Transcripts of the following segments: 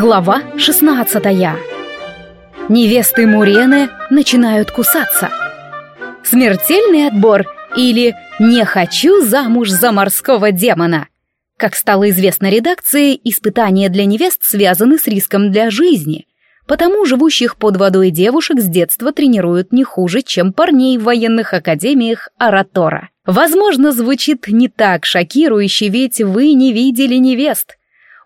Глава 16 Невесты Мурены начинают кусаться. Смертельный отбор или «Не хочу замуж за морского демона». Как стало известно редакции, испытания для невест связаны с риском для жизни. Потому живущих под водой девушек с детства тренируют не хуже, чем парней в военных академиях Аратора. Возможно, звучит не так шокирующе, ведь вы не видели невест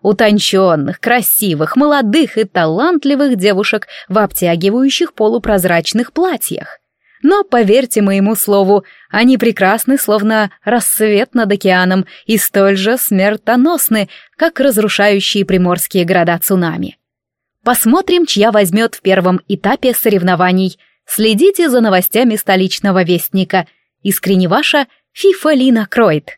утонченных, красивых, молодых и талантливых девушек в обтягивающих полупрозрачных платьях. Но, поверьте моему слову, они прекрасны, словно рассвет над океаном, и столь же смертоносны, как разрушающие приморские города цунами. Посмотрим, чья возьмет в первом этапе соревнований. Следите за новостями столичного вестника. Искренне ваша Фифа Лина Кройт.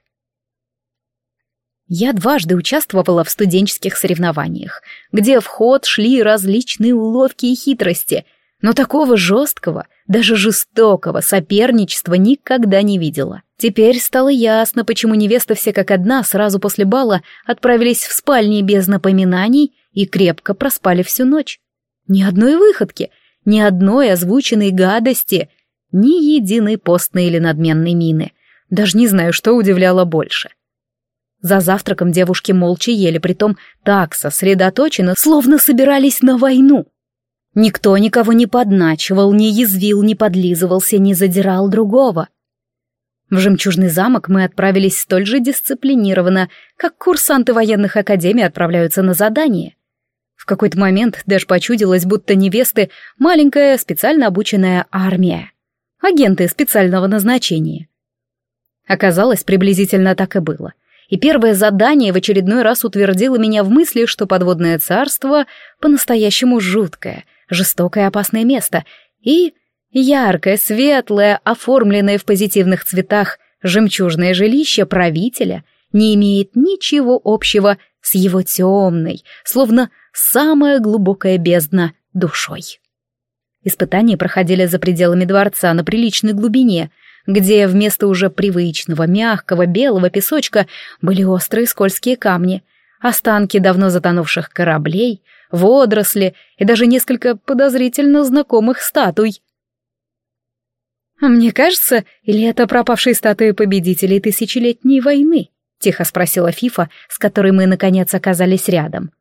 Я дважды участвовала в студенческих соревнованиях, где в ход шли различные уловки и хитрости, но такого жесткого, даже жестокого соперничества никогда не видела. Теперь стало ясно, почему невесты все как одна сразу после бала отправились в спальни без напоминаний и крепко проспали всю ночь. Ни одной выходки, ни одной озвученной гадости, ни единой постной или надменной мины. Даже не знаю, что удивляло больше. За завтраком девушки молча ели, притом так сосредоточенно, словно собирались на войну. Никто никого не подначивал, не язвил, не подлизывался, не задирал другого. В «Жемчужный замок» мы отправились столь же дисциплинированно, как курсанты военных академий отправляются на задание. В какой-то момент даже почудилось, будто невесты — маленькая специально обученная армия. Агенты специального назначения. Оказалось, приблизительно так и было — и первое задание в очередной раз утвердило меня в мысли, что подводное царство по-настоящему жуткое, жестокое опасное место, и яркое, светлое, оформленное в позитивных цветах жемчужное жилище правителя не имеет ничего общего с его темной, словно самая глубокая бездна душой. Испытания проходили за пределами дворца на приличной глубине — где вместо уже привычного мягкого белого песочка были острые скользкие камни, останки давно затонувших кораблей, водоросли и даже несколько подозрительно знакомых статуй. «А «Мне кажется, или это пропавшие статуи победителей тысячелетней войны?» — тихо спросила Фифа, с которой мы, наконец, оказались рядом.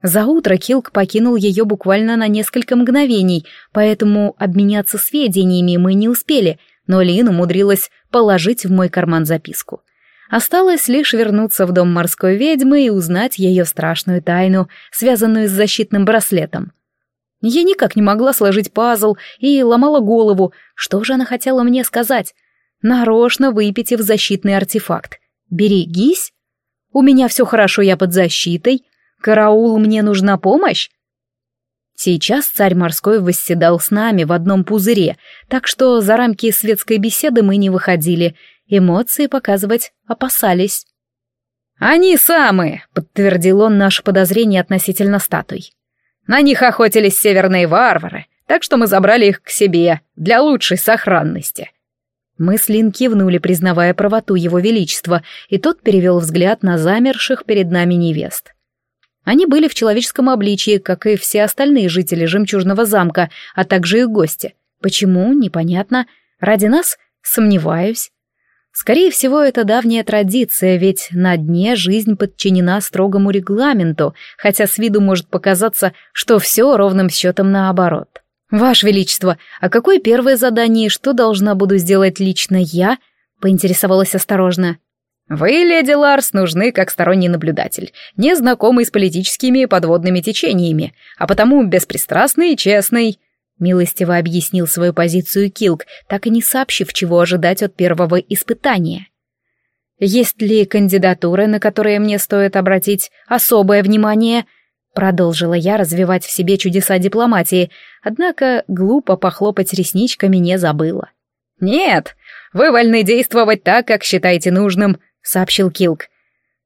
За утро Килк покинул ее буквально на несколько мгновений, поэтому обменяться сведениями мы не успели, но Лин умудрилась положить в мой карман записку. Осталось лишь вернуться в дом морской ведьмы и узнать ее страшную тайну, связанную с защитным браслетом. Я никак не могла сложить пазл и ломала голову, что же она хотела мне сказать. Нарочно выпитив защитный артефакт. «Берегись? У меня все хорошо, я под защитой. Караул, мне нужна помощь?» Сейчас царь морской восседал с нами в одном пузыре, так что за рамки светской беседы мы не выходили, эмоции показывать опасались. «Они самые!» — подтвердил он наше подозрение относительно статуй. «На них охотились северные варвары, так что мы забрали их к себе для лучшей сохранности». Мы с Лин кивнули, признавая правоту его величества, и тот перевел взгляд на замерших перед нами невест. Они были в человеческом обличии, как и все остальные жители Жемчужного замка, а также их гости. Почему, непонятно. Ради нас? Сомневаюсь. Скорее всего, это давняя традиция, ведь на дне жизнь подчинена строгому регламенту, хотя с виду может показаться, что все ровным счетом наоборот. «Ваше Величество, а какое первое задание и что должна буду сделать лично я?» — поинтересовалась осторожно. Вы, леди Ларс, нужны как сторонний наблюдатель, не знакомый с политическими подводными течениями, а потому беспристрастный и честный. Милостиво объяснил свою позицию Килк, так и не сообщив, чего ожидать от первого испытания. «Есть ли кандидатуры, на которые мне стоит обратить особое внимание?» Продолжила я развивать в себе чудеса дипломатии, однако глупо похлопать ресничками не забыла. «Нет, вы вольны действовать так, как считаете нужным», сообщил Килк.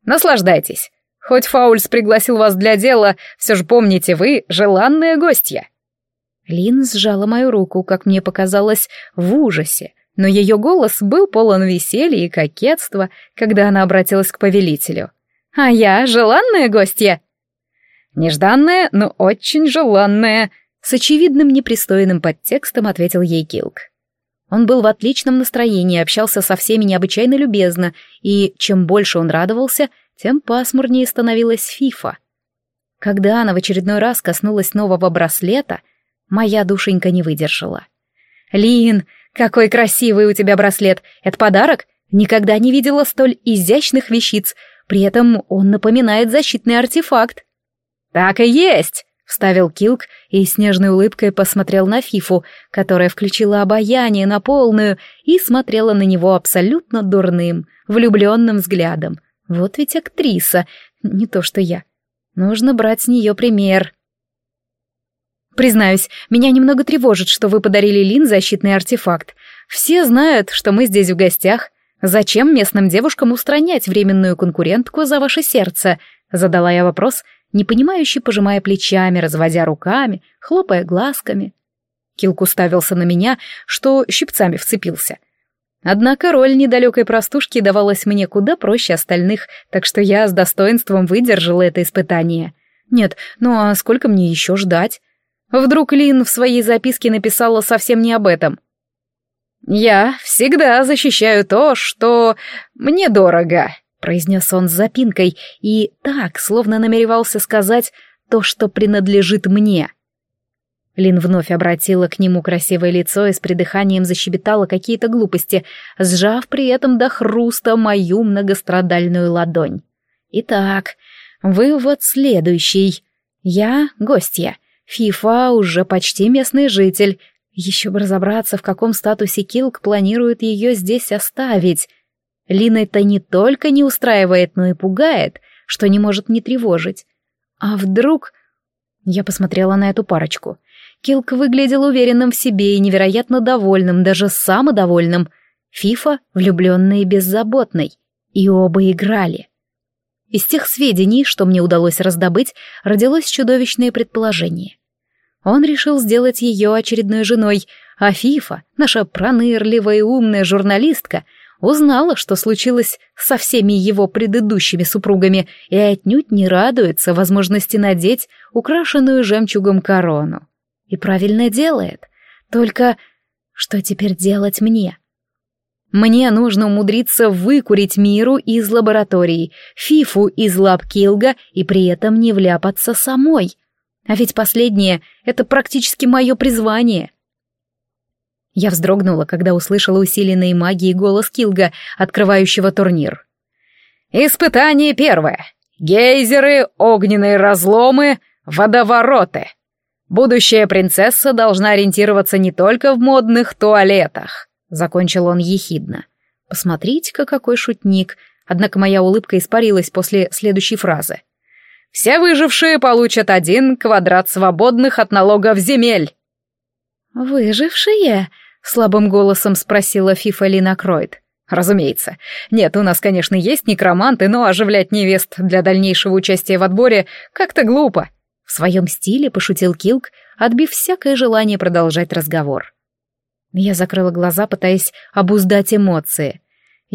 «Наслаждайтесь. Хоть Фаульс пригласил вас для дела, все же помните, вы желанная гостья». Лин сжала мою руку, как мне показалось, в ужасе, но ее голос был полон веселья и кокетства, когда она обратилась к повелителю. «А я желанная гостья?» Нежданное, но очень желанное», — с очевидным непристойным подтекстом ответил ей Килк. Он был в отличном настроении, общался со всеми необычайно любезно, и чем больше он радовался, тем пасмурнее становилась Фифа. Когда она в очередной раз коснулась нового браслета, моя душенька не выдержала. «Лин, какой красивый у тебя браслет! Это подарок? Никогда не видела столь изящных вещиц, при этом он напоминает защитный артефакт». «Так и есть!» — вставил Килк и с нежной улыбкой посмотрел на Фифу, которая включила обаяние на полную и смотрела на него абсолютно дурным, влюбленным взглядом. Вот ведь актриса, не то что я. Нужно брать с нее пример. Признаюсь, меня немного тревожит, что вы подарили Лин защитный артефакт. Все знают, что мы здесь в гостях. Зачем местным девушкам устранять временную конкурентку за ваше сердце? Задала я вопрос, непонимающе пожимая плечами, разводя руками, хлопая глазками. Килк уставился на меня, что щипцами вцепился. Однако роль недалекой простушки давалась мне куда проще остальных, так что я с достоинством выдержала это испытание. Нет, ну а сколько мне еще ждать? Вдруг Лин в своей записке написала совсем не об этом. «Я всегда защищаю то, что мне дорого», — произнес он с запинкой, и так, словно намеревался сказать то, что принадлежит мне. Лин вновь обратила к нему красивое лицо и с придыханием защебетала какие-то глупости, сжав при этом до хруста мою многострадальную ладонь. «Итак, вывод следующий. Я гостья, Фифа уже почти местный житель. Еще бы разобраться, в каком статусе Килк планирует ее здесь оставить. Лина это не только не устраивает, но и пугает, что не может не тревожить. А вдруг... Я посмотрела на эту парочку. Килк выглядел уверенным в себе и невероятно довольным, даже самодовольным. Фифа — влюбленной и беззаботной. И оба играли. Из тех сведений, что мне удалось раздобыть, родилось чудовищное предположение. Он решил сделать ее очередной женой, а Фифа, наша пронырливая и умная журналистка, узнала, что случилось со всеми его предыдущими супругами, и отнюдь не радуется возможности надеть украшенную жемчугом корону. И правильно делает. Только что теперь делать мне? Мне нужно умудриться выкурить миру из лаборатории, фифу из лап Килга и при этом не вляпаться самой. А ведь последнее — это практически мое призвание. Я вздрогнула, когда услышала усиленный магией голос Килга, открывающего турнир. «Испытание первое. Гейзеры, огненные разломы, водовороты. Будущая принцесса должна ориентироваться не только в модных туалетах. Закончил он ехидно. Посмотрите-ка, какой шутник. Однако моя улыбка испарилась после следующей фразы. Все выжившие получат один квадрат свободных от налогов земель. «Выжившие?» — слабым голосом спросила Фифа Лина Кройд. «Разумеется. Нет, у нас, конечно, есть некроманты, но оживлять невест для дальнейшего участия в отборе как-то глупо». В своем стиле пошутил Килк, отбив всякое желание продолжать разговор. Я закрыла глаза, пытаясь обуздать эмоции.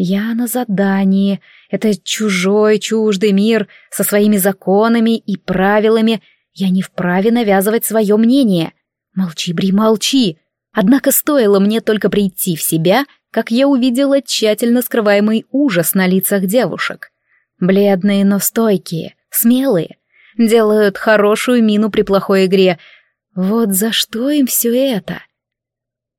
Я на задании. Это чужой, чуждый мир со своими законами и правилами. Я не вправе навязывать свое мнение. Молчи, Бри, молчи. Однако стоило мне только прийти в себя, как я увидела тщательно скрываемый ужас на лицах девушек. Бледные, но стойкие, смелые. Делают хорошую мину при плохой игре. Вот за что им все это?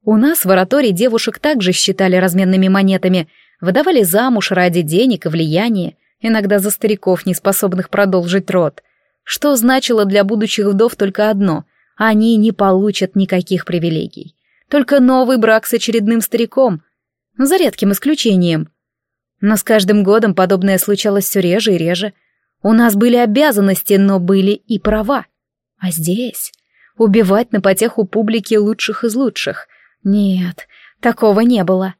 У нас в оратории девушек также считали разменными монетами, выдавали замуж ради денег и влияния, иногда за стариков, не способных продолжить род. Что значило для будущих вдов только одно — они не получат никаких привилегий. Только новый брак с очередным стариком, за редким исключением. Но с каждым годом подобное случалось все реже и реже. У нас были обязанности, но были и права. А здесь убивать на потеху публики лучших из лучших — нет, такого не было.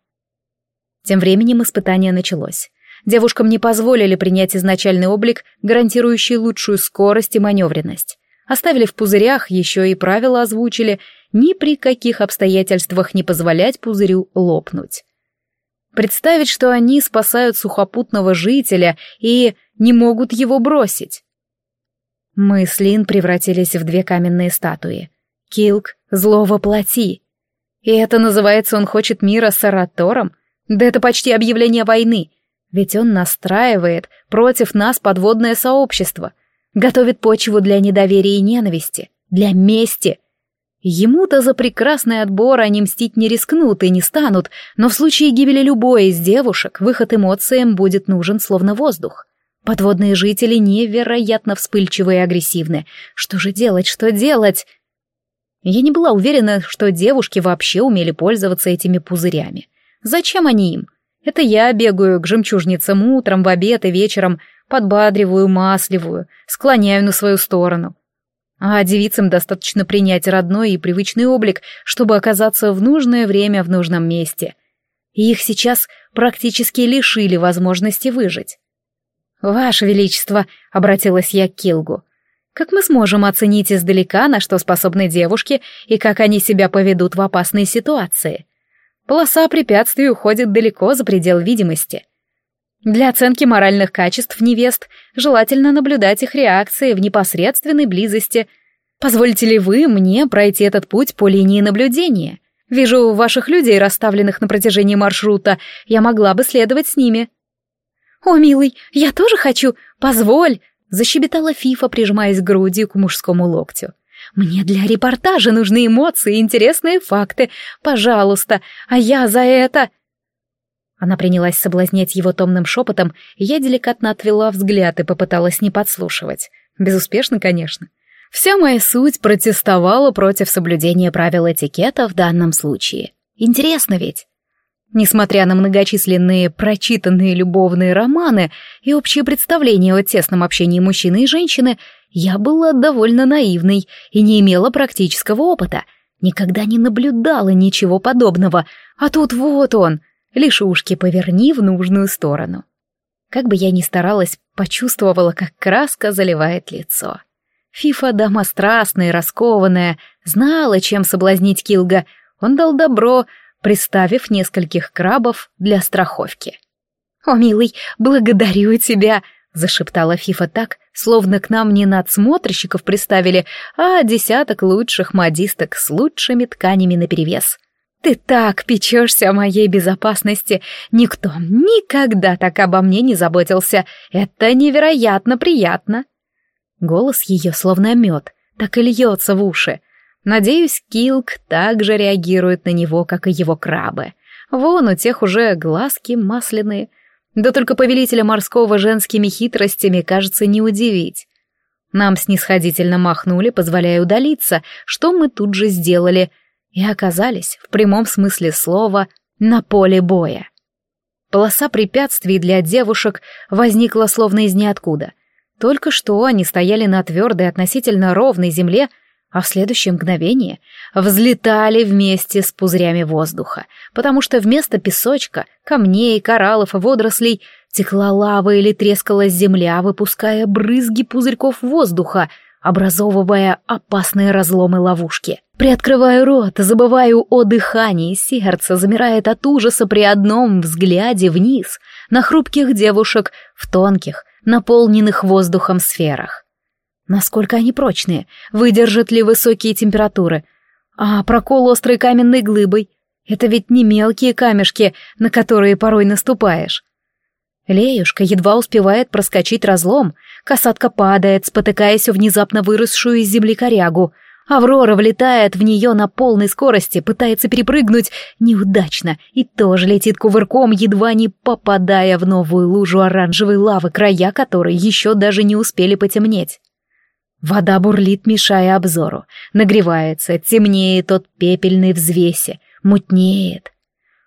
Тем временем испытание началось. Девушкам не позволили принять изначальный облик, гарантирующий лучшую скорость и маневренность. Оставили в пузырях, еще и правила озвучили, ни при каких обстоятельствах не позволять пузырю лопнуть. Представить, что они спасают сухопутного жителя и не могут его бросить. Мы с Лин превратились в две каменные статуи. Килк — зло воплоти. И это называется он хочет мира с Аратором? Да это почти объявление войны. Ведь он настраивает против нас подводное сообщество, готовит почву для недоверия и ненависти, для мести. Ему-то за прекрасный отбор они мстить не рискнут и не станут, но в случае гибели любой из девушек выход эмоциям будет нужен словно воздух. Подводные жители невероятно вспыльчивые и агрессивны. Что же делать, что делать? Я не была уверена, что девушки вообще умели пользоваться этими пузырями. Зачем они им? Это я бегаю к жемчужницам утром, в обед и вечером, подбадриваю, масливаю, склоняю на свою сторону. А девицам достаточно принять родной и привычный облик, чтобы оказаться в нужное время в нужном месте. И их сейчас практически лишили возможности выжить. «Ваше Величество», — обратилась я к Килгу, — «как мы сможем оценить издалека, на что способны девушки и как они себя поведут в опасной ситуации? Полоса препятствий уходит далеко за предел видимости. Для оценки моральных качеств невест желательно наблюдать их реакции в непосредственной близости. Позволите ли вы мне пройти этот путь по линии наблюдения? Вижу ваших людей, расставленных на протяжении маршрута. Я могла бы следовать с ними. «О, милый, я тоже хочу! Позволь!» — защебетала Фифа, прижимаясь грудью к мужскому локтю. «Мне для репортажа нужны эмоции и интересные факты. Пожалуйста, а я за это...» Она принялась соблазнять его томным шепотом, я деликатно отвела взгляд и попыталась не подслушивать. Безуспешно, конечно. Вся моя суть протестовала против соблюдения правил этикета в данном случае. Интересно ведь? Несмотря на многочисленные прочитанные любовные романы и общее представление о тесном общении мужчины и женщины, я была довольно наивной и не имела практического опыта, никогда не наблюдала ничего подобного, а тут вот он, лишь ушки поверни в нужную сторону. Как бы я ни старалась, почувствовала, как краска заливает лицо. Фифа, дама страстная, раскованная, знала, чем соблазнить Килга. Он дал добро, приставив нескольких крабов для страховки. «О, милый, благодарю тебя!» — зашептала Фифа так, словно к нам не надсмотрщиков приставили, а десяток лучших модисток с лучшими тканями наперевес. «Ты так печешься о моей безопасности! Никто никогда так обо мне не заботился! Это невероятно приятно!» Голос ее словно мед, так и льется в уши. Надеюсь, Килк также реагирует на него, как и его крабы. Вон у тех уже глазки масляные. Да только повелителя морского женскими хитростями, кажется, не удивить. Нам снисходительно махнули, позволяя удалиться, что мы тут же сделали, и оказались, в прямом смысле слова, на поле боя. Полоса препятствий для девушек возникла словно из ниоткуда. Только что они стояли на твердой относительно ровной земле, а в следующее мгновение взлетали вместе с пузырями воздуха, потому что вместо песочка, камней, кораллов и водорослей текла лава или трескалась земля, выпуская брызги пузырьков воздуха, образовывая опасные разломы ловушки. Приоткрываю рот, забываю о дыхании, сердце замирает от ужаса при одном взгляде вниз на хрупких девушек в тонких, наполненных воздухом сферах. Насколько они прочные? Выдержат ли высокие температуры? А прокол острой каменной глыбой? Это ведь не мелкие камешки, на которые порой наступаешь. Леюшка едва успевает проскочить разлом, касатка падает, спотыкаясь о внезапно выросшую из земли корягу. Аврора влетает в нее на полной скорости, пытается перепрыгнуть неудачно и тоже летит кувырком, едва не попадая в новую лужу оранжевой лавы, края которой еще даже не успели потемнеть. Вода бурлит, мешая обзору, нагревается, темнеет от пепельной взвеси, мутнеет.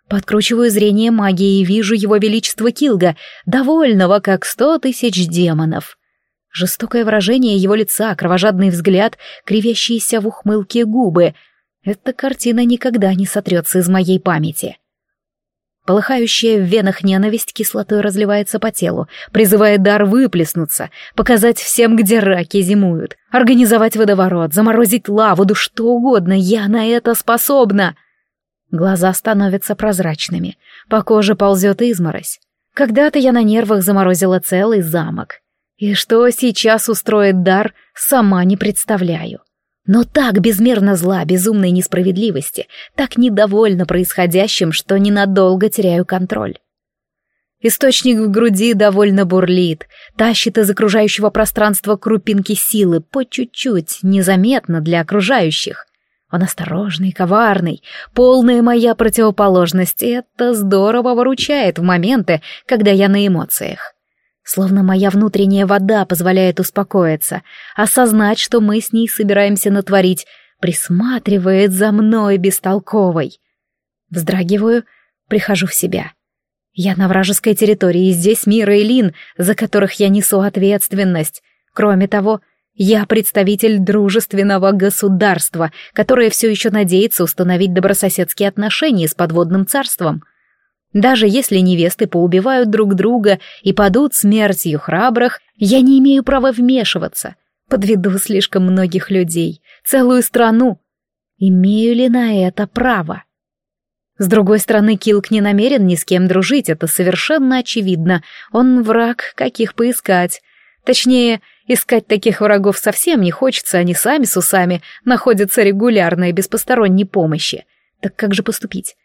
Подкручиваю зрение магии и вижу его величество Килга, довольного, как сто тысяч демонов. Жестокое выражение его лица, кровожадный взгляд, кривящиеся в ухмылке губы. Эта картина никогда не сотрется из моей памяти. Полыхающая в венах ненависть кислотой разливается по телу, призывая дар выплеснуться, показать всем, где раки зимуют, организовать водоворот, заморозить лаву, да что угодно, я на это способна. Глаза становятся прозрачными, по коже ползет изморозь. Когда-то я на нервах заморозила целый замок. И что сейчас устроит дар, сама не представляю. Но так безмерно зла, безумной несправедливости, так недовольна происходящим, что ненадолго теряю контроль. Источник в груди довольно бурлит, тащит из окружающего пространства крупинки силы по чуть-чуть, незаметно для окружающих. Он осторожный, коварный, полная моя противоположность, и это здорово выручает в моменты, когда я на эмоциях. Словно моя внутренняя вода позволяет успокоиться, осознать, что мы с ней собираемся натворить, присматривает за мной бестолковой. Вздрагиваю, прихожу в себя. Я на вражеской территории, и здесь Мира и Лин, за которых я несу ответственность. Кроме того, я представитель дружественного государства, которое все еще надеется установить добрососедские отношения с подводным царством. Даже если невесты поубивают друг друга и падут смертью храбрых, я не имею права вмешиваться. Подведу слишком многих людей, целую страну. Имею ли на это право? С другой стороны, Килк не намерен ни с кем дружить, это совершенно очевидно. Он враг, каких поискать. Точнее, искать таких врагов совсем не хочется, они сами с усами находятся регулярно и без посторонней помощи. Так как же поступить?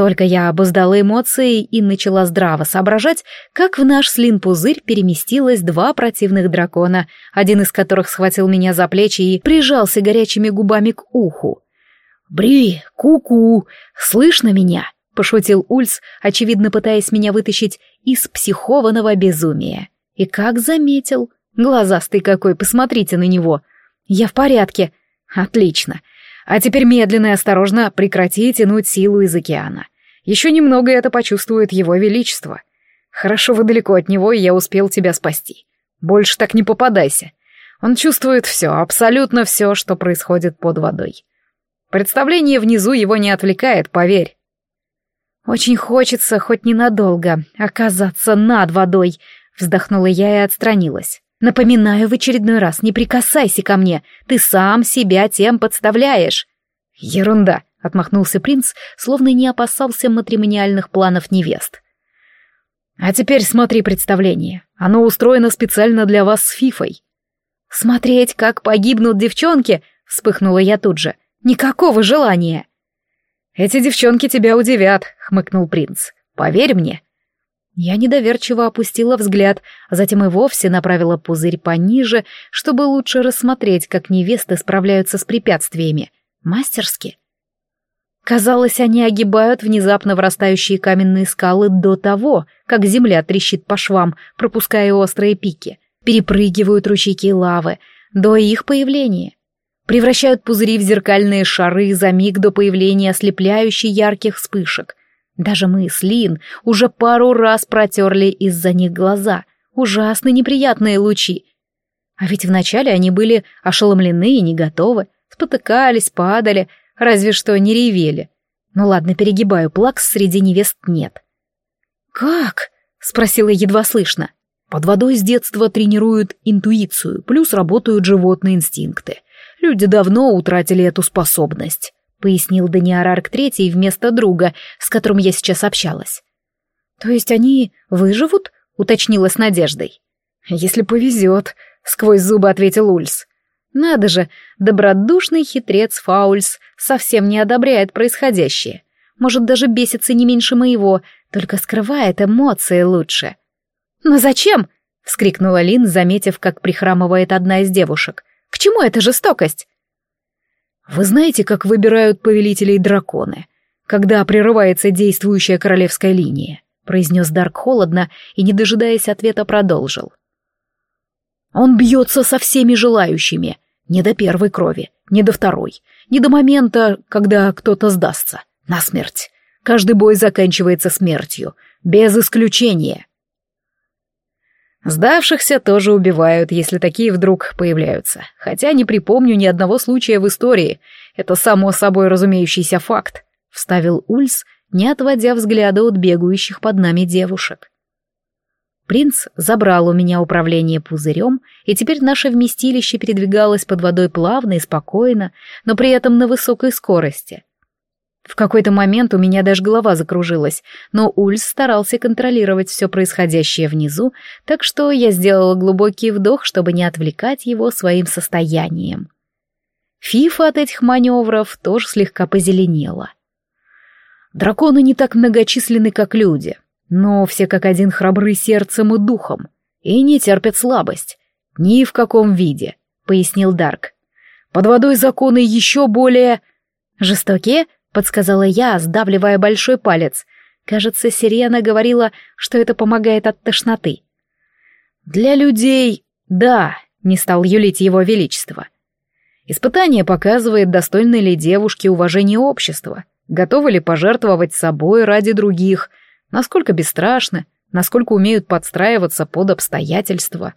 Только я обуздала эмоции и начала здраво соображать, как в наш слин-пузырь переместилось два противных дракона, один из которых схватил меня за плечи и прижался горячими губами к уху. «Бри, ку-ку, слышно меня?» — пошутил Ульс, очевидно пытаясь меня вытащить из психованного безумия. И как заметил. Глазастый какой, посмотрите на него. Я в порядке. Отлично. А теперь медленно и осторожно прекрати тянуть силу из океана. Еще немного это почувствует его величество. Хорошо вы далеко от него, и я успел тебя спасти. Больше так не попадайся. Он чувствует все, абсолютно все, что происходит под водой. Представление внизу его не отвлекает, поверь. Очень хочется хоть ненадолго оказаться над водой, вздохнула я и отстранилась. Напоминаю в очередной раз, не прикасайся ко мне, ты сам себя тем подставляешь. Ерунда, отмахнулся принц, словно не опасался матримониальных планов невест. А теперь смотри представление. Оно устроено специально для вас с Фифой. Смотреть, как погибнут девчонки, вспыхнула я тут же. Никакого желания. Эти девчонки тебя удивят, хмыкнул принц. Поверь мне. Я недоверчиво опустила взгляд, а затем и вовсе направила пузырь пониже, чтобы лучше рассмотреть, как невесты справляются с препятствиями. Мастерски. Казалось, они огибают внезапно вырастающие каменные скалы до того, как земля трещит по швам, пропуская острые пики, перепрыгивают ручейки лавы, до их появления превращают пузыри в зеркальные шары за миг до появления ослепляющей ярких вспышек. Даже мы с Лин уже пару раз протерли из-за них глаза. Ужасно неприятные лучи. А ведь вначале они были ошеломлены и не готовы, спотыкались, падали, разве что не ревели. Ну ладно, перегибаю, плакс среди невест нет. «Как?» — спросила едва слышно. Под водой с детства тренируют интуицию, плюс работают животные инстинкты. Люди давно утратили эту способность», — пояснил Даниарарк Третий вместо друга, с которым я сейчас общалась. «То есть они выживут?» — уточнила с надеждой. «Если повезет», — сквозь зубы ответил Ульс. «Надо же, добродушный хитрец Фаульс совсем не одобряет происходящее. Может, даже бесится не меньше моего, только скрывает эмоции лучше». «Но зачем?» — вскрикнула Лин, заметив, как прихрамывает одна из девушек. К чему эта жестокость? Вы знаете, как выбирают повелителей драконы, когда прерывается действующая королевская линия, произнес Дарк холодно и, не дожидаясь ответа, продолжил. Он бьется со всеми желающими, не до первой крови, не до второй, не до момента, когда кто-то сдастся, на смерть. Каждый бой заканчивается смертью, без исключения. Сдавшихся тоже убивают, если такие вдруг появляются. Хотя не припомню ни одного случая в истории. Это само собой разумеющийся факт», — вставил Ульс, не отводя взгляда от бегающих под нами девушек. Принц забрал у меня управление пузырем, и теперь наше вместилище передвигалось под водой плавно и спокойно, но при этом на высокой скорости. В какой-то момент у меня даже голова закружилась, но Ульс старался контролировать все происходящее внизу, так что я сделала глубокий вдох, чтобы не отвлекать его своим состоянием. Фифа от этих маневров тоже слегка позеленела. Драконы не так многочисленны, как люди, но все как один храбры сердцем и духом, и не терпят слабость. Ни в каком виде, — пояснил Дарк. Под водой законы еще более... Жестокие? — подсказала я, сдавливая большой палец. Кажется, Сирена говорила, что это помогает от тошноты. «Для людей, да», — не стал юлить его величество. Испытание показывает, достойны ли девушки уважения общества, готовы ли пожертвовать собой ради других, насколько бесстрашны, насколько умеют подстраиваться под обстоятельства.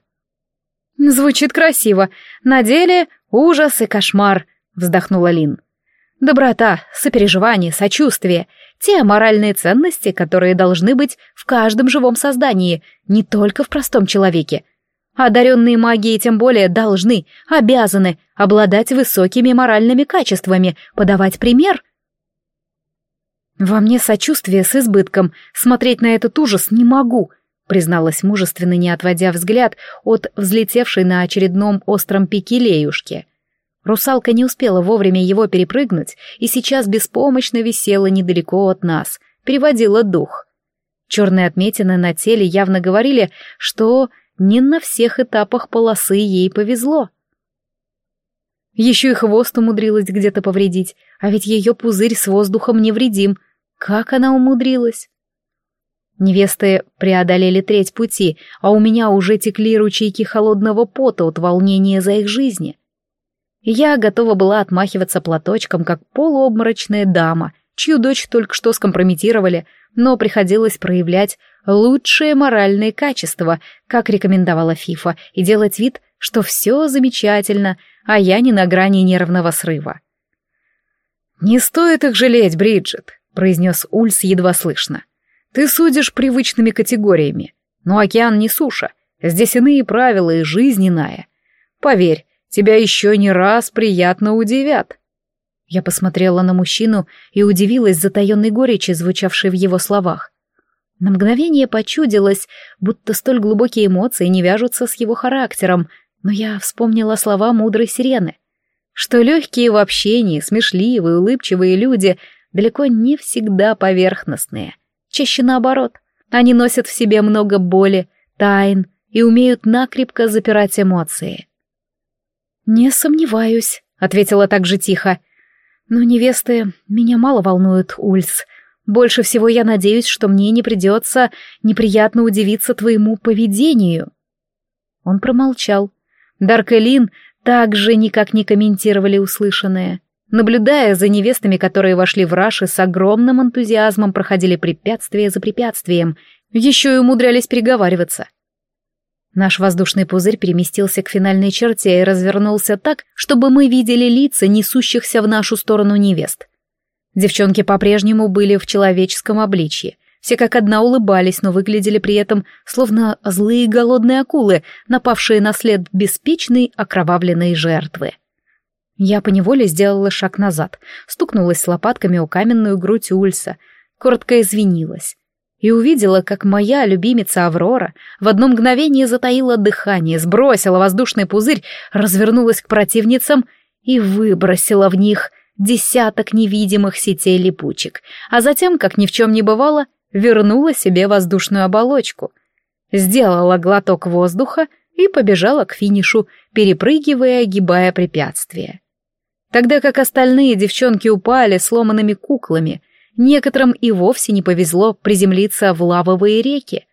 «Звучит красиво. На деле ужас и кошмар», — вздохнула Лин. Доброта, сопереживание, сочувствие — те моральные ценности, которые должны быть в каждом живом создании, не только в простом человеке. Одаренные магией тем более должны, обязаны обладать высокими моральными качествами, подавать пример. «Во мне сочувствие с избытком, смотреть на этот ужас не могу», призналась мужественно, не отводя взгляд от взлетевшей на очередном остром пике леюшки — Русалка не успела вовремя его перепрыгнуть и сейчас беспомощно висела недалеко от нас, переводила дух. Черные отметины на теле явно говорили, что не на всех этапах полосы ей повезло. Еще и хвост умудрилась где-то повредить, а ведь ее пузырь с воздухом невредим. Как она умудрилась? Невесты преодолели треть пути, а у меня уже текли ручейки холодного пота от волнения за их жизни. Я готова была отмахиваться платочком, как полуобморочная дама, чью дочь только что скомпрометировали, но приходилось проявлять лучшие моральные качества, как рекомендовала Фифа, и делать вид, что все замечательно, а я не на грани нервного срыва. «Не стоит их жалеть, Бриджит», — произнес Ульс едва слышно. «Ты судишь привычными категориями, но океан не суша, здесь иные правила и жизнь иная. Поверь, тебя еще не раз приятно удивят». Я посмотрела на мужчину и удивилась затаенной горечи, звучавшей в его словах. На мгновение почудилось, будто столь глубокие эмоции не вяжутся с его характером, но я вспомнила слова мудрой сирены, что легкие в общении, смешливые, улыбчивые люди далеко не всегда поверхностные, чаще наоборот. Они носят в себе много боли, тайн и умеют накрепко запирать эмоции. «Не сомневаюсь», — ответила так же тихо. «Но невесты меня мало волнуют, Ульс. Больше всего я надеюсь, что мне не придется неприятно удивиться твоему поведению». Он промолчал. Дарк и Лин также никак не комментировали услышанное. Наблюдая за невестами, которые вошли в Раши, с огромным энтузиазмом проходили препятствие за препятствием, еще и умудрялись переговариваться. Наш воздушный пузырь переместился к финальной черте и развернулся так, чтобы мы видели лица несущихся в нашу сторону невест. Девчонки по-прежнему были в человеческом обличье. Все как одна улыбались, но выглядели при этом словно злые голодные акулы, напавшие на след беспечной окровавленной жертвы. Я поневоле сделала шаг назад, стукнулась лопатками о каменную грудь Ульса, коротко извинилась и увидела, как моя любимица Аврора в одно мгновение затаила дыхание, сбросила воздушный пузырь, развернулась к противницам и выбросила в них десяток невидимых сетей липучек, а затем, как ни в чем не бывало, вернула себе воздушную оболочку, сделала глоток воздуха и побежала к финишу, перепрыгивая огибая препятствия. Тогда как остальные девчонки упали сломанными куклами — некоторым и вовсе не повезло приземлиться в лавовые реки.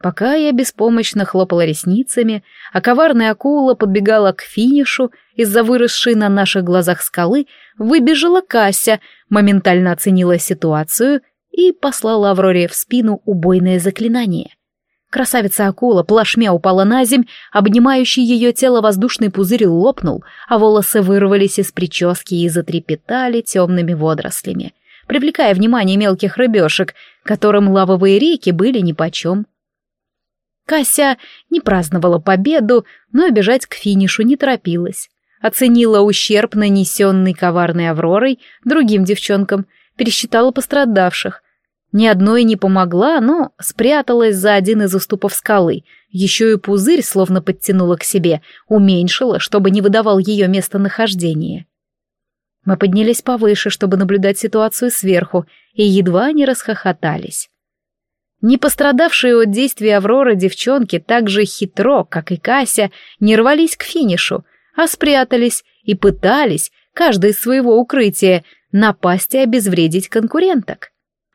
Пока я беспомощно хлопала ресницами, а коварная акула подбегала к финишу, из-за выросшей на наших глазах скалы выбежала Кася, моментально оценила ситуацию и послала Авроре в спину убойное заклинание. Красавица-акула плашмя упала на земь, обнимающий ее тело воздушный пузырь лопнул, а волосы вырвались из прически и затрепетали темными водорослями привлекая внимание мелких рыбешек, которым лавовые реки были нипочем. Кася не праздновала победу, но и бежать к финишу не торопилась. оценила ущерб, нанесенный коварной Авророй другим девчонкам, пересчитала пострадавших. Ни одной не помогла, но спряталась за один из уступов скалы. Еще и пузырь словно подтянула к себе, уменьшила, чтобы не выдавал ее местонахождение. Мы поднялись повыше, чтобы наблюдать ситуацию сверху, и едва не расхохотались. Не пострадавшие от действий Авроры девчонки так же хитро, как и Кася, не рвались к финишу, а спрятались и пытались, каждый из своего укрытия, напасть и обезвредить конкуренток.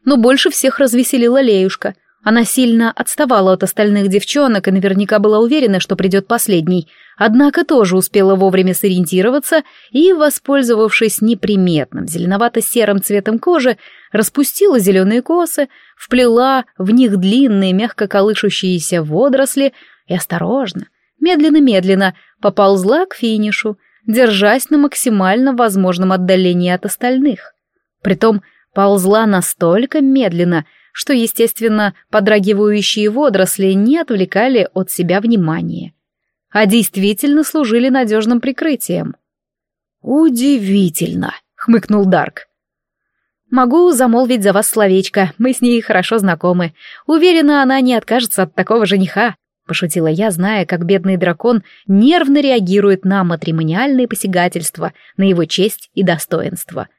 Но больше всех развеселила Леюшка. Она сильно отставала от остальных девчонок и наверняка была уверена, что придет последней, однако тоже успела вовремя сориентироваться и, воспользовавшись неприметным зеленовато-серым цветом кожи, распустила зеленые косы, вплела в них длинные мягко колышущиеся водоросли и осторожно, медленно-медленно поползла к финишу, держась на максимально возможном отдалении от остальных. Притом ползла настолько медленно, что, естественно, подрагивающие водоросли не отвлекали от себя внимания, а действительно служили надежным прикрытием. «Удивительно!» — хмыкнул Дарк. «Могу замолвить за вас словечко, мы с ней хорошо знакомы. Уверена, она не откажется от такого жениха», — пошутила я, зная, как бедный дракон нервно реагирует на матримониальные посягательства, на его честь и достоинство —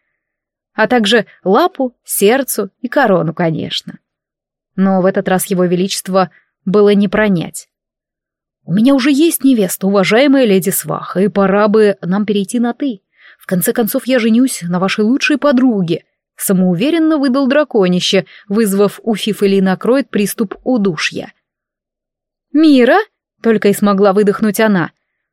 а также лапу, сердцу и корону, конечно. Но в этот раз его величество было не пронять. «У меня уже есть невеста, уважаемая леди Сваха, и пора бы нам перейти на «ты». В конце концов, я женюсь на вашей лучшей подруге», — самоуверенно выдал драконище, вызвав у Фифели накроет приступ удушья. «Мира?» — только и смогла выдохнуть она.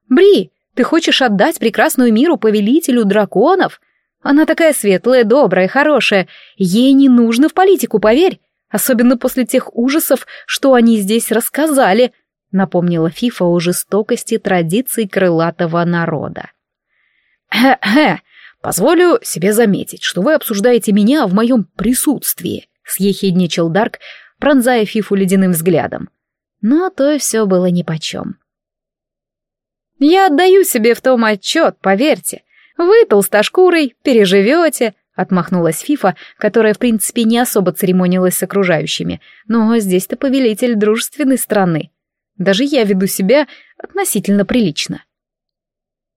«Бри, ты хочешь отдать прекрасную миру повелителю драконов? Она такая светлая, добрая, хорошая. Ей не нужно в политику, поверь. Особенно после тех ужасов, что они здесь рассказали, напомнила Фифа о жестокости традиций крылатого народа. «Хе-хе, позволю себе заметить, что вы обсуждаете меня в моем присутствии», съехидничал Дарк, пронзая Фифу ледяным взглядом. Но то все было нипочем. «Я отдаю себе в том отчет, поверьте. Вы, толстошкурой, переживете, отмахнулась Фифа, которая, в принципе, не особо церемонилась с окружающими, но здесь-то повелитель дружественной страны. Даже я веду себя относительно прилично.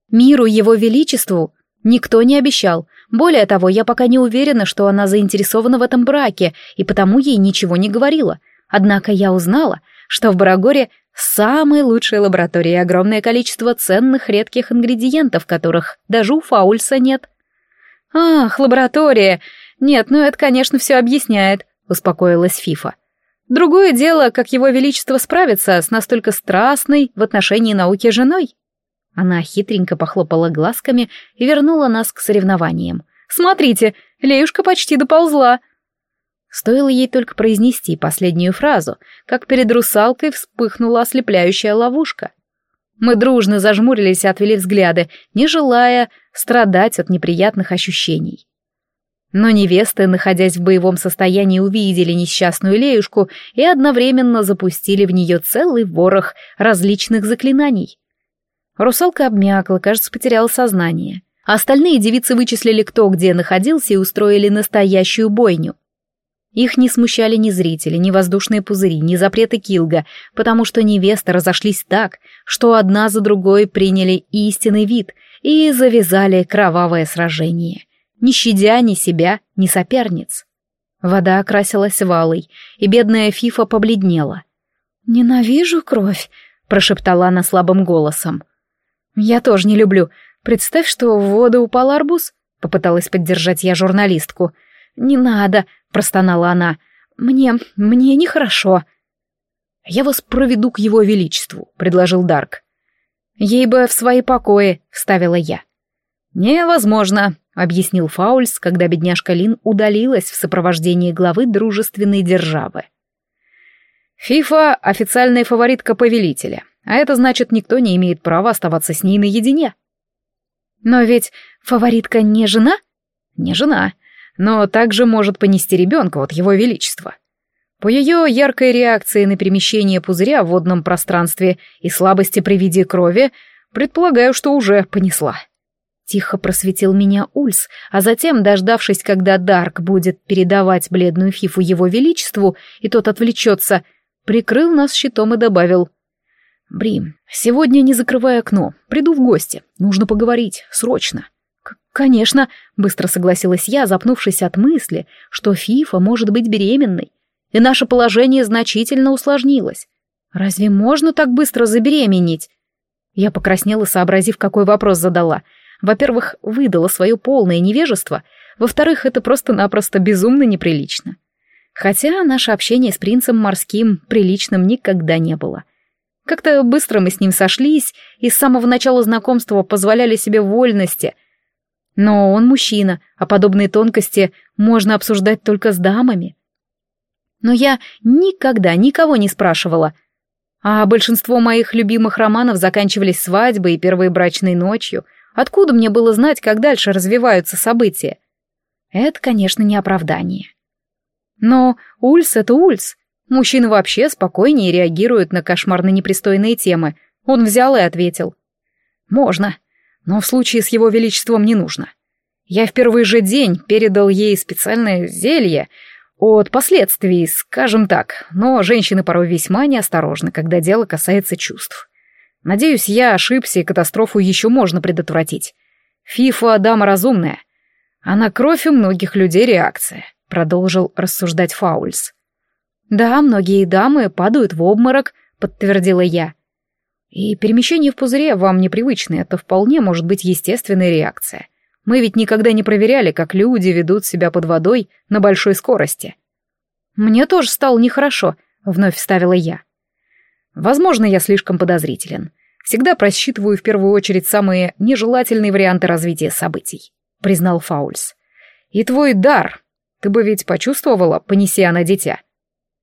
Миру его величеству никто не обещал. Более того, я пока не уверена, что она заинтересована в этом браке, и потому ей ничего не говорила. Однако я узнала, что в Барагоре Самая лучшая лаборатория и огромное количество ценных редких ингредиентов, которых даже у Фаульса нет. «Ах, лаборатория! Нет, ну это, конечно, все объясняет», — успокоилась Фифа. «Другое дело, как его величество справится с настолько страстной в отношении науки женой». Она хитренько похлопала глазками и вернула нас к соревнованиям. «Смотрите, Леюшка почти доползла!» Стоило ей только произнести последнюю фразу, как перед русалкой вспыхнула ослепляющая ловушка. Мы дружно зажмурились и отвели взгляды, не желая страдать от неприятных ощущений. Но невесты, находясь в боевом состоянии, увидели несчастную леюшку и одновременно запустили в нее целый ворох различных заклинаний. Русалка обмякла, кажется, потеряла сознание. Остальные девицы вычислили, кто где находился, и устроили настоящую бойню. Их не смущали ни зрители, ни воздушные пузыри, ни запреты Килга, потому что невесты разошлись так, что одна за другой приняли истинный вид и завязали кровавое сражение, не щадя ни себя, ни соперниц. Вода окрасилась валой, и бедная Фифа побледнела. «Ненавижу кровь», — прошептала она слабым голосом. «Я тоже не люблю. Представь, что в воду упал арбуз», — попыталась поддержать я журналистку. «Не надо», простонала она. «Мне... мне нехорошо». «Я вас проведу к его величеству», — предложил Дарк. «Ей бы в свои покои», — вставила я. «Невозможно», — объяснил Фаульс, когда бедняжка Лин удалилась в сопровождении главы дружественной державы. «Фифа — официальная фаворитка повелителя, а это значит, никто не имеет права оставаться с ней наедине». «Но ведь фаворитка не жена?» «Не жена но также может понести ребенка от его величества. По ее яркой реакции на перемещение пузыря в водном пространстве и слабости при виде крови, Предполагаю, что уже понесла. Тихо просветил меня Ульс, а затем, дождавшись, когда Дарк будет передавать бледную фифу его величеству, и тот отвлечется, прикрыл нас щитом и добавил. «Бри, сегодня не закрывай окно, приду в гости, нужно поговорить, срочно». «Конечно», — быстро согласилась я, запнувшись от мысли, что Фифа может быть беременной, и наше положение значительно усложнилось. «Разве можно так быстро забеременеть?» Я покраснела, сообразив, какой вопрос задала — во-первых, выдала свое полное невежество, во-вторых, это просто-напросто безумно неприлично. Хотя наше общение с принцем морским приличным никогда не было. Как-то быстро мы с ним сошлись и с самого начала знакомства позволяли себе вольности. Но он мужчина, а подобные тонкости можно обсуждать только с дамами. Но я никогда никого не спрашивала, а большинство моих любимых романов заканчивались свадьбой и первой брачной ночью — Откуда мне было знать, как дальше развиваются события? Это, конечно, не оправдание. Но Ульс — это Ульс. Мужчины вообще спокойнее реагируют на кошмарно непристойные темы. Он взял и ответил. «Можно, но в случае с его величеством не нужно. Я в первый же день передал ей специальное зелье от последствий, скажем так, но женщины порой весьма неосторожны, когда дело касается чувств. Надеюсь, я ошибся, и катастрофу еще можно предотвратить. Фифа дама разумная. А на кровь у многих людей реакция, продолжил рассуждать Фаульс. Да, многие дамы падают в обморок, подтвердила я. И перемещение в пузыре вам непривычно, это вполне может быть естественная реакция. Мы ведь никогда не проверяли, как люди ведут себя под водой на большой скорости. Мне тоже стало нехорошо, вновь вставила я. Возможно, я слишком подозрителен. Всегда просчитываю в первую очередь самые нежелательные варианты развития событий», — признал Фаульс. «И твой дар. Ты бы ведь почувствовала, понеси она дитя».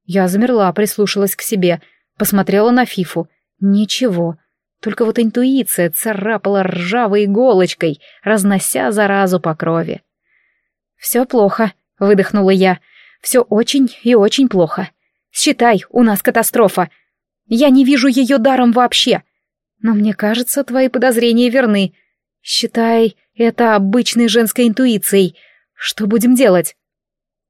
Я замерла, прислушалась к себе, посмотрела на Фифу. Ничего. Только вот интуиция царапала ржавой иголочкой, разнося заразу по крови. «Все плохо», — выдохнула я. «Все очень и очень плохо. Считай, у нас катастрофа. Я не вижу ее даром вообще. Но мне кажется, твои подозрения верны. Считай это обычной женской интуицией. Что будем делать?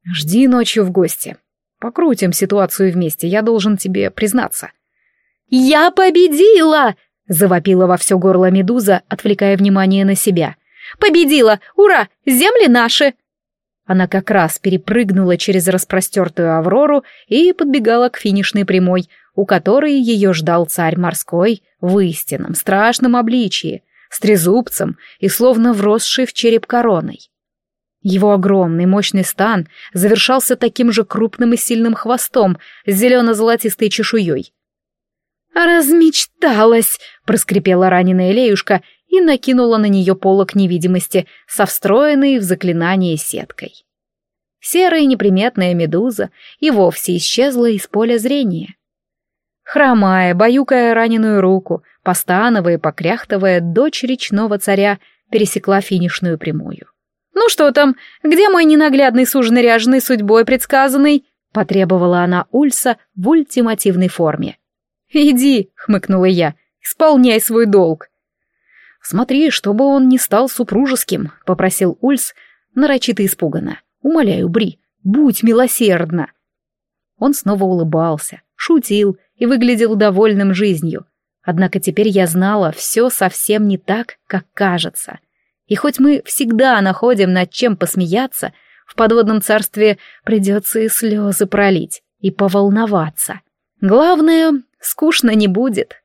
Жди ночью в гости. Покрутим ситуацию вместе, я должен тебе признаться. «Я победила!» — завопила во все горло медуза, отвлекая внимание на себя. «Победила! Ура! Земли наши!» Она как раз перепрыгнула через распростертую Аврору и подбегала к финишной прямой, у которой ее ждал царь морской в истинном страшном обличии, с трезубцем и словно вросший в череп короной. Его огромный мощный стан завершался таким же крупным и сильным хвостом с зелено-золотистой чешуей. «Размечталась!» — проскрипела раненая Леюшка и накинула на нее полок невидимости со встроенной в заклинание сеткой. Серая неприметная медуза и вовсе исчезла из поля зрения. Хромая, баюкая раненую руку, постановая и покряхтывая, дочь речного царя пересекла финишную прямую. «Ну что там, где мой ненаглядный суженый ряженый судьбой предсказанный?» — потребовала она Ульса в ультимативной форме. «Иди», — хмыкнула я, — «исполняй свой долг». «Смотри, чтобы он не стал супружеским», — попросил Ульс, нарочито испуганно. «Умоляю, Бри, будь милосердна». Он снова улыбался, шутил и выглядел довольным жизнью. Однако теперь я знала, все совсем не так, как кажется. И хоть мы всегда находим над чем посмеяться, в подводном царстве придется и слезы пролить, и поволноваться. Главное, скучно не будет.